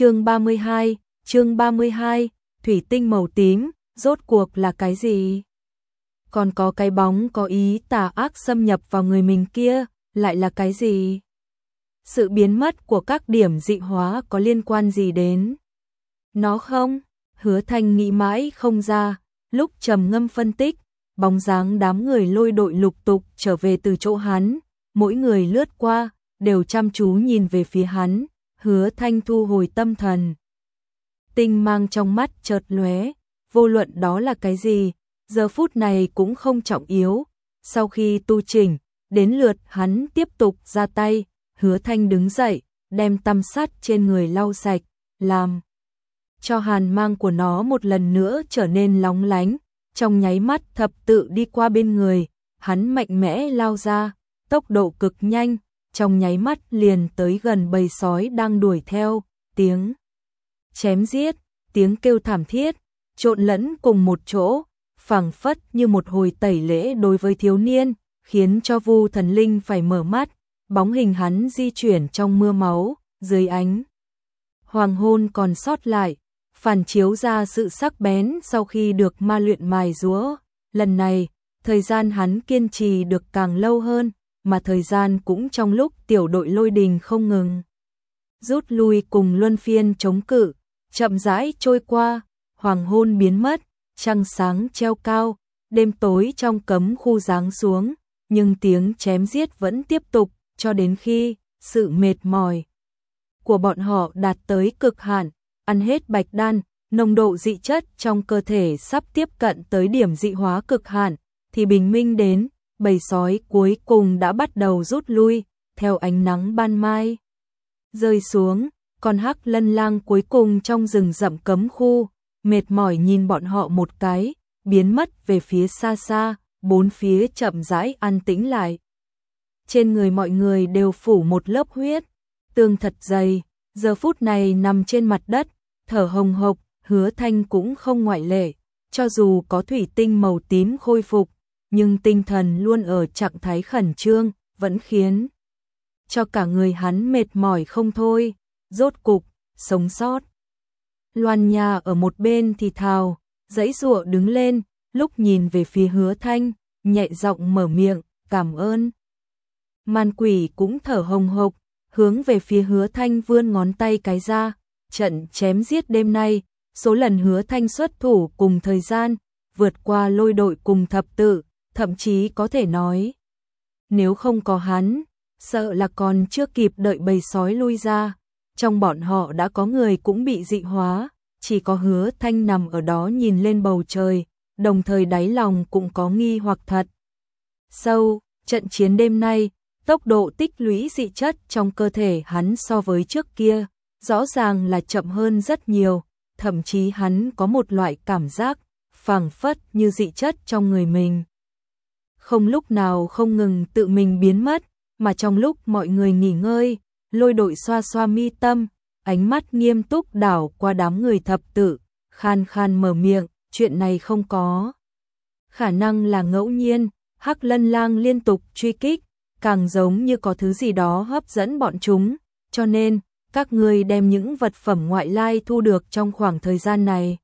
Chương 32, chương 32, thủy tinh màu tím, rốt cuộc là cái gì? Còn có cái bóng có ý tà ác xâm nhập vào người mình kia, lại là cái gì? Sự biến mất của các điểm dị hóa có liên quan gì đến nó không? Hứa Thanh nghĩ mãi không ra, lúc trầm ngâm phân tích, bóng dáng đám người lôi đội lục tục trở về từ chỗ hắn, mỗi người lướt qua, đều chăm chú nhìn về phía hắn, hứa thanh thu hồi tâm thần. Tinh mang trong mắt chợt lóe, vô luận đó là cái gì, giờ phút này cũng không trọng yếu. Sau khi tu chỉnh, đến lượt hắn tiếp tục ra tay, hứa thanh đứng dậy, đem tâm sắt trên người lau sạch, làm cho hàn mang của nó một lần nữa trở nên lóng lánh, trong nháy mắt thập tự đi qua bên người, hắn mạnh mẽ lao ra, tốc độ cực nhanh, trong nháy mắt liền tới gần bầy sói đang đuổi theo, tiếng chém giết, tiếng kêu thảm thiết, trộn lẫn cùng một chỗ, phảng phất như một hồi tẩy lễ đối với thiếu niên, khiến cho Vu Thần Linh phải mở mắt, bóng hình hắn di chuyển trong mưa máu, dưới ánh hoàng hôn còn sót lại, phản chiếu ra sự sắc bén sau khi được ma luyện mài rúa. Lần này, thời gian hắn kiên trì được càng lâu hơn, mà thời gian cũng trong lúc tiểu đội lôi đình không ngừng. Rút lui cùng luân phiên chống cự, chậm rãi trôi qua, hoàng hôn biến mất, trăng sáng treo cao, đêm tối trong cấm khu giáng xuống, nhưng tiếng chém giết vẫn tiếp tục cho đến khi sự mệt mỏi của bọn họ đạt tới cực hạn, ăn hết bạch đan, nồng độ dị chất trong cơ thể sắp tiếp cận tới điểm dị hóa cực hạn, thì bình minh đến, bầy sói cuối cùng đã bắt đầu rút lui, theo ánh nắng ban mai. Rơi xuống, con hắc lân lang cuối cùng trong rừng rậm cấm khu, mệt mỏi nhìn bọn họ một cái, biến mất về phía xa xa, bốn phía chậm rãi an tĩnh lại. Trên người mọi người đều phủ một lớp huyết, tương thật dày, giờ phút này nằm trên mặt đất, thở hồng hộc, hứa thanh cũng không ngoại lệ, cho dù có thủy tinh màu tím khôi phục, nhưng tinh thần luôn ở trạng thái khẩn trương, vẫn khiến cho cả người hắn mệt mỏi không thôi, rốt cục, sống sót. Loan nhà ở một bên thì thào, dãy rụa đứng lên, lúc nhìn về phía hứa thanh, nhẹ giọng mở miệng, cảm ơn. Man quỷ cũng thở hồng hộc, hướng về phía hứa thanh vươn ngón tay cái ra, trận chém giết đêm nay, số lần hứa thanh xuất thủ cùng thời gian, vượt qua lôi đội cùng thập tự, thậm chí có thể nói. Nếu không có hắn, sợ là còn chưa kịp đợi bầy sói lui ra, trong bọn họ đã có người cũng bị dị hóa, chỉ có hứa thanh nằm ở đó nhìn lên bầu trời, đồng thời đáy lòng cũng có nghi hoặc thật. Sâu, trận chiến đêm nay, tốc độ tích lũy dị chất trong cơ thể hắn so với trước kia, rõ ràng là chậm hơn rất nhiều, thậm chí hắn có một loại cảm giác phảng phất như dị chất trong người mình. Không lúc nào không ngừng tự mình biến mất, mà trong lúc mọi người nghỉ ngơi, lôi đội xoa xoa mi tâm, ánh mắt nghiêm túc đảo qua đám người thập tự, khan khan mở miệng, chuyện này không có. Khả năng là ngẫu nhiên, Hắc Lân Lang liên tục truy kích, càng giống như có thứ gì đó hấp dẫn bọn chúng, cho nên các ngươi đem những vật phẩm ngoại lai thu được trong khoảng thời gian này.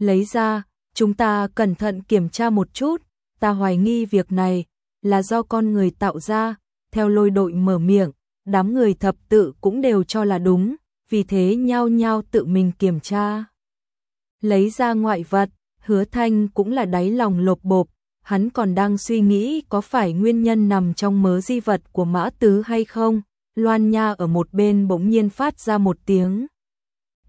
Lấy ra, chúng ta cẩn thận kiểm tra một chút, ta hoài nghi việc này là do con người tạo ra, theo lôi đội mở miệng, đám người thập tự cũng đều cho là đúng, vì thế nhau nhau tự mình kiểm tra. Lấy ra ngoại vật, hứa thanh cũng là đáy lòng lột bộp, hắn còn đang suy nghĩ có phải nguyên nhân nằm trong mớ di vật của mã tứ hay không. Loan Nha ở một bên bỗng nhiên phát ra một tiếng.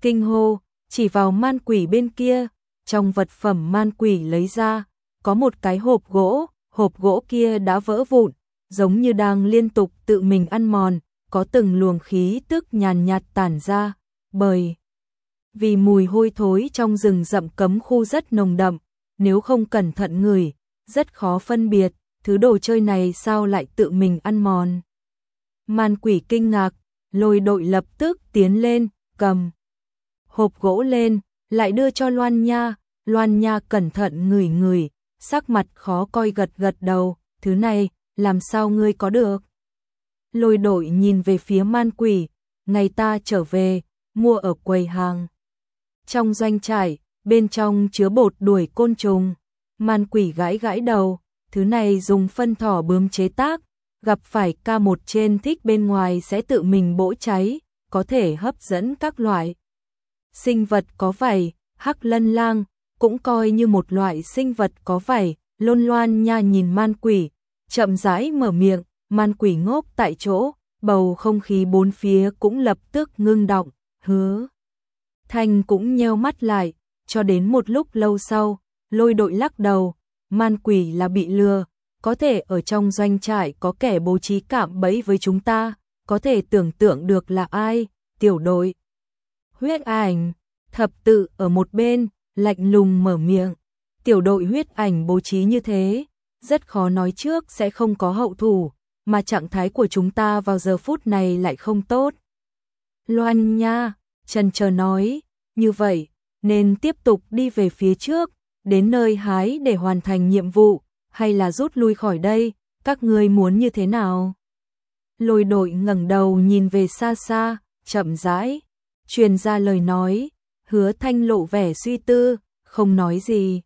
Kinh hô, chỉ vào man quỷ bên kia, trong vật phẩm man quỷ lấy ra, có một cái hộp gỗ, hộp gỗ kia đã vỡ vụn, giống như đang liên tục tự mình ăn mòn, có từng luồng khí tức nhàn nhạt tản ra, bởi vì mùi hôi thối trong rừng rậm cấm khu rất nồng đậm, nếu không cẩn thận ngửi, rất khó phân biệt, thứ đồ chơi này sao lại tự mình ăn mòn. Man quỷ kinh ngạc, lôi đội lập tức tiến lên, cầm hộp gỗ lên, lại đưa cho Loan Nha, Loan Nha cẩn thận ngửi ngửi, sắc mặt khó coi gật gật đầu, thứ này, làm sao ngươi có được? Lôi đội nhìn về phía man quỷ, ngày ta trở về, mua ở quầy hàng. Trong doanh trải bên trong chứa bột đuổi côn trùng, man quỷ gãi gãi đầu, thứ này dùng phân thỏ bướm chế tác, gặp phải ca một trên thích bên ngoài sẽ tự mình bỗ cháy, có thể hấp dẫn các loại. Sinh vật có vảy, hắc lân lang, cũng coi như một loại sinh vật có vảy, lôn loan nha nhìn man quỷ, chậm rãi mở miệng, man quỷ ngốc tại chỗ, bầu không khí bốn phía cũng lập tức ngưng động, hứa. Thanh cũng nheo mắt lại, cho đến một lúc lâu sau, lôi đội lắc đầu, man quỷ là bị lừa, có thể ở trong doanh trại có kẻ bố trí cạm bẫy với chúng ta, có thể tưởng tượng được là ai, tiểu đội. Huyết ảnh, thập tự ở một bên, lạnh lùng mở miệng, tiểu đội huyết ảnh bố trí như thế, rất khó nói trước sẽ không có hậu thủ, mà trạng thái của chúng ta vào giờ phút này lại không tốt. Loan nha, Trần chờ nói, như vậy, nên tiếp tục đi về phía trước, đến nơi hái để hoàn thành nhiệm vụ, hay là rút lui khỏi đây, các ngươi muốn như thế nào? Lôi đội ngẩng đầu nhìn về xa xa, chậm rãi, truyền ra lời nói, hứa thanh lộ vẻ suy tư, không nói gì.